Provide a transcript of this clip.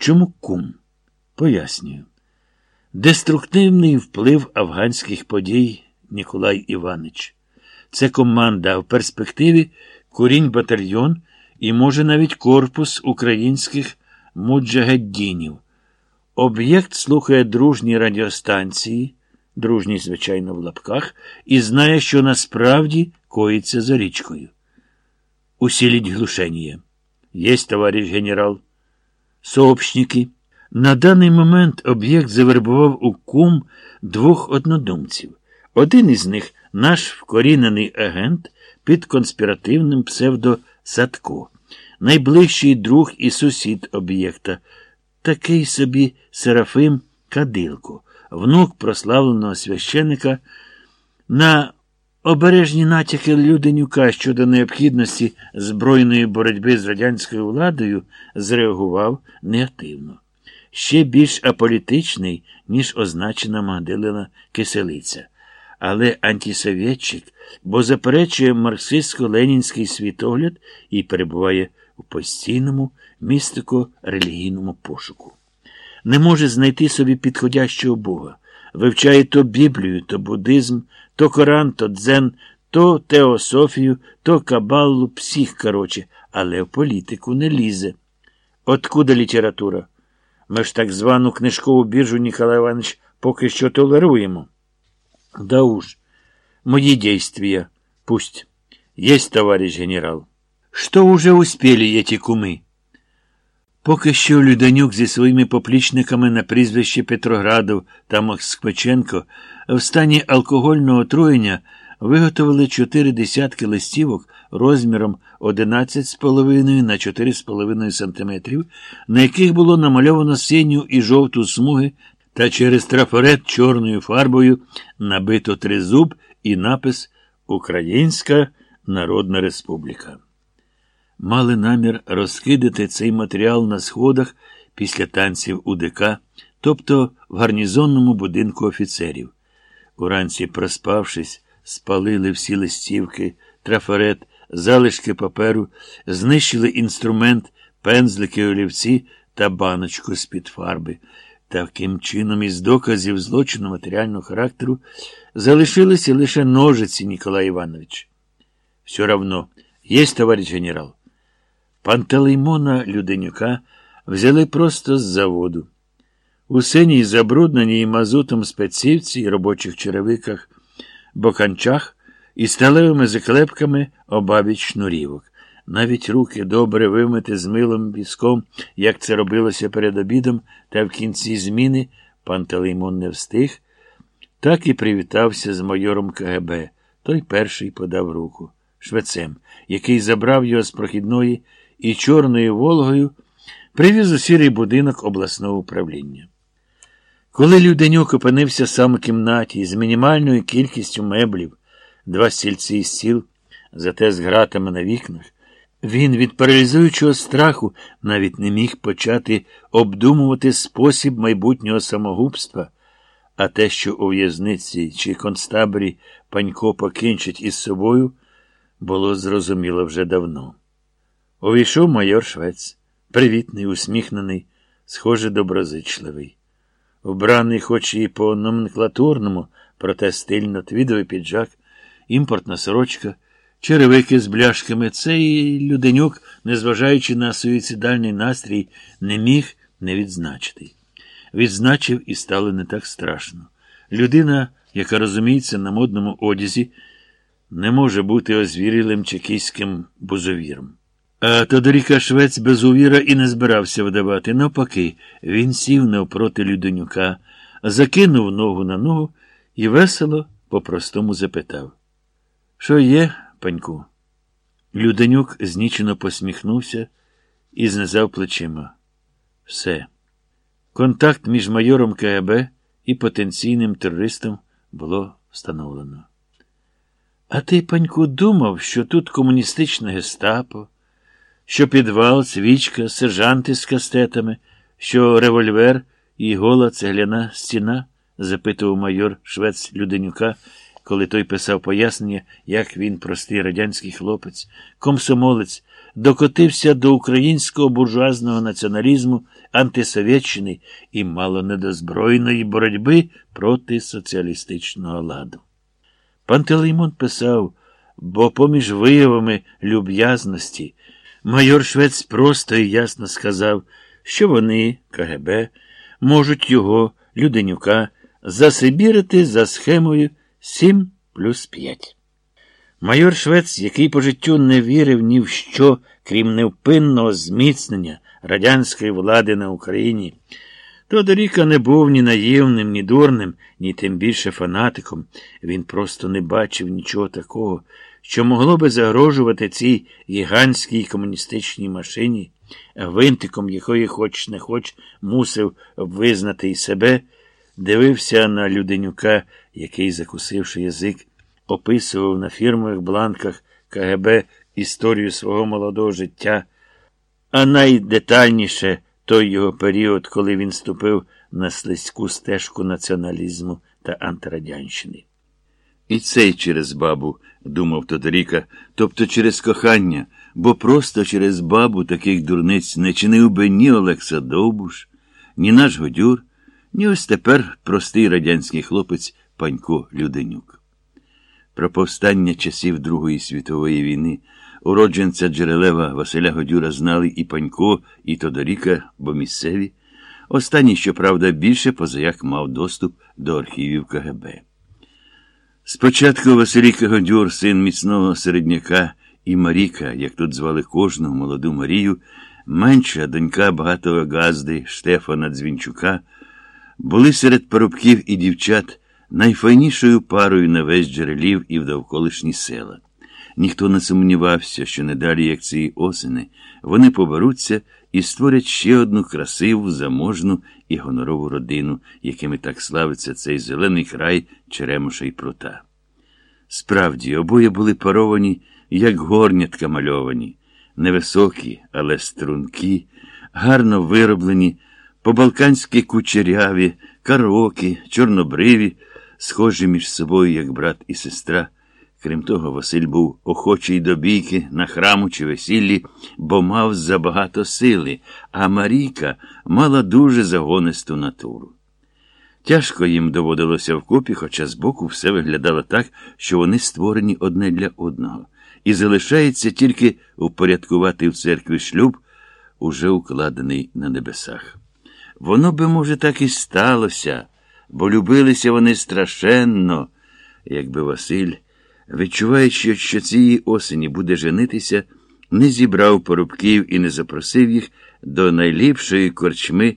Чому кум? Пояснюю. Деструктивний вплив афганських подій Ніколай Іванич. Це команда в перспективі курінь батальйон і, може, навіть корпус українських муджагеддінів. Об'єкт слухає дружні радіостанції, дружні, звичайно, в лапках, і знає, що насправді коїться за річкою. Усіліть глушеніє. Єсть, товариш генерал. Сообщники. На даний момент об'єкт завербував у кум двох однодумців. Один із них наш вкорінений агент під конспіративним псевдо Садко, найближчий друг і сусід об'єкта, такий собі Серафим Кадилко, внук прославленого священика. На обережні натяки Люденюка щодо необхідності збройної боротьби з радянською владою зреагував негативно. Ще більш аполітичний, ніж означена Магдалина Киселиця. Але антисовєтчик, бо заперечує марксистсько-ленінський світогляд і перебуває у постійному містико-релігійному пошуку. Не може знайти собі підходящого Бога, вивчає то Біблію, то буддизм, то Коран, то дзен, то теософію, то кабалу, псих, короче, але в політику не лізе. Откуда література? Ми ж так звану книжкову біржу, Ніколай Іванович, поки що толеруємо. Да уж, мои действия пусть. Есть, товарищ генерал. Что уже успели эти куми? Поки що Люденюк зі своїми поплічниками на прізвище Петроградов та Москвиченко в стані алкогольного отруєння виготовили чотири десятки листівок розміром 11,5 на 4,5 см, на яких було намальовано синю і жовту смуги та через трафарет чорною фарбою набито тризуб і напис Українська Народна Республіка. Мали намір розкидати цей матеріал на сходах після танців УДК, тобто в гарнізонному будинку офіцерів. Уранці, проспавшись, спалили всі листівки, трафарет, залишки паперу, знищили інструмент, пензлики олівці та баночку з-під фарби. Таким чином, із доказів злочину матеріального характеру залишилися лише ножиці, Ніколай Іванович. Все равно, есть, товарищ генерал. Пантелеймона Люденюка взяли просто з заводу. У синій забрудненій мазутом спецівці і робочих черевиках, боканчах і сталевими заклепками обабіч шнурівок. Навіть руки добре вимити з милом віском, як це робилося перед обідом, та в кінці зміни Пантелеймон не встиг, так і привітався з майором КГБ. Той перший подав руку швецем, який забрав його з прохідної і чорною Волгою привіз у сірий будинок обласного управління. Коли Люденюк опинився сам у кімнаті з мінімальною кількістю меблів, два стільці і стіл, зате з гратами на вікнах, він від паралізуючого страху навіть не міг почати обдумувати спосіб майбутнього самогубства, а те, що у в'язниці чи концтаборі панько покінчить із собою, було зрозуміло вже давно. Увійшов майор Швець, привітний, усміхнений, схоже, доброзичливий. Вбраний, хоч і по номенклатурному, проте стильно твідовий піджак, імпортна сорочка, черевики з бляшками, цей люденюк, незважаючи на суїцидальний настрій, не міг не відзначити. Відзначив і стало не так страшно. Людина, яка розуміється на модному одязі, не може бути озвірілим чекійським бузовіром. А Тодоріка Швець без увіра і не збирався вдавати. Навпаки, він сів навпроти Люденюка, закинув ногу на ногу і весело по-простому запитав. Що є, паньку? Люденюк знічено посміхнувся і знизав плечима. Все. Контакт між майором КГБ і потенційним терористом було встановлено. А ти, паньку, думав, що тут комуністичне гестапо? Що підвал, свічка, сержанти з кастетами, що револьвер і гола цегляна стіна? запитував майор швець Люденюка, коли той писав пояснення, як він, простий радянський хлопець, комсомолець, докотився до українського буржуазного націоналізму, антисовєтщини і мало не до збройної боротьби проти соціалістичного ладу. Пантелеймон писав, бо поміж виявами люб'язності майор Швець просто і ясно сказав, що вони, КГБ, можуть його, Люденюка, засибірити за схемою 7 плюс 5. Майор Швець, який по життю не вірив ні в що, крім невпинного зміцнення радянської влади на Україні, Тодоріка не був ні наївним, ні дурним, ні тим більше фанатиком. Він просто не бачив нічого такого, що могло би загрожувати цій гігантській комуністичній машині, винтиком якої, хоч не хоч, мусив визнати й себе, дивився на Люденюка, який, закусивши язик, описував на фірмових бланках КГБ історію свого молодого життя, а найдетальніше той його період, коли він ступив на слизьку стежку націоналізму та антирадянщини. І цей через бабу, думав Тодоріка, тобто через кохання, бо просто через бабу таких дурниць не чинив би ні Олекса Довбуш, ні наш Годюр, ні ось тепер простий радянський хлопець Панько Люденюк. Про повстання часів Другої світової війни уродженця Джерелева Василя Годюра знали і Панько, і Тодоріка, бо місцеві. Останній, щоправда, більше позаяк мав доступ до архівів КГБ. Спочатку Василій Годюр, син міцного середняка, і Маріка, як тут звали кожну молоду Марію, менша донька багатого газди Штефана Дзвінчука, були серед парубків і дівчат найфайнішою парою на весь джерелів і в довколишні села. Ніхто не сумнівався, що не далі, як цієї осени, вони поберуться і створять ще одну красиву, заможну і гонорову родину, якими так славиться цей зелений край Черемоша й прута. Справді, обоє були паровані, як горнятка мальовані, невисокі, але стрункі, гарно вироблені, по-балканськи кучеряві, карокі, чорнобриві, схожі між собою, як брат і сестра. Крім того, Василь був охочий до бійки на храму чи весіллі, бо мав забагато сили, а Марійка мала дуже загонисту натуру. Тяжко їм доводилося вкупі, хоча збоку все виглядало так, що вони створені одне для одного, і залишається тільки упорядкувати в церкві шлюб, уже укладений на небесах. Воно би, може, так і сталося, бо любилися вони страшенно, якби Василь відчуваючи, що цієї осені буде женитися, не зібрав порубків і не запросив їх до найліпшої корчми.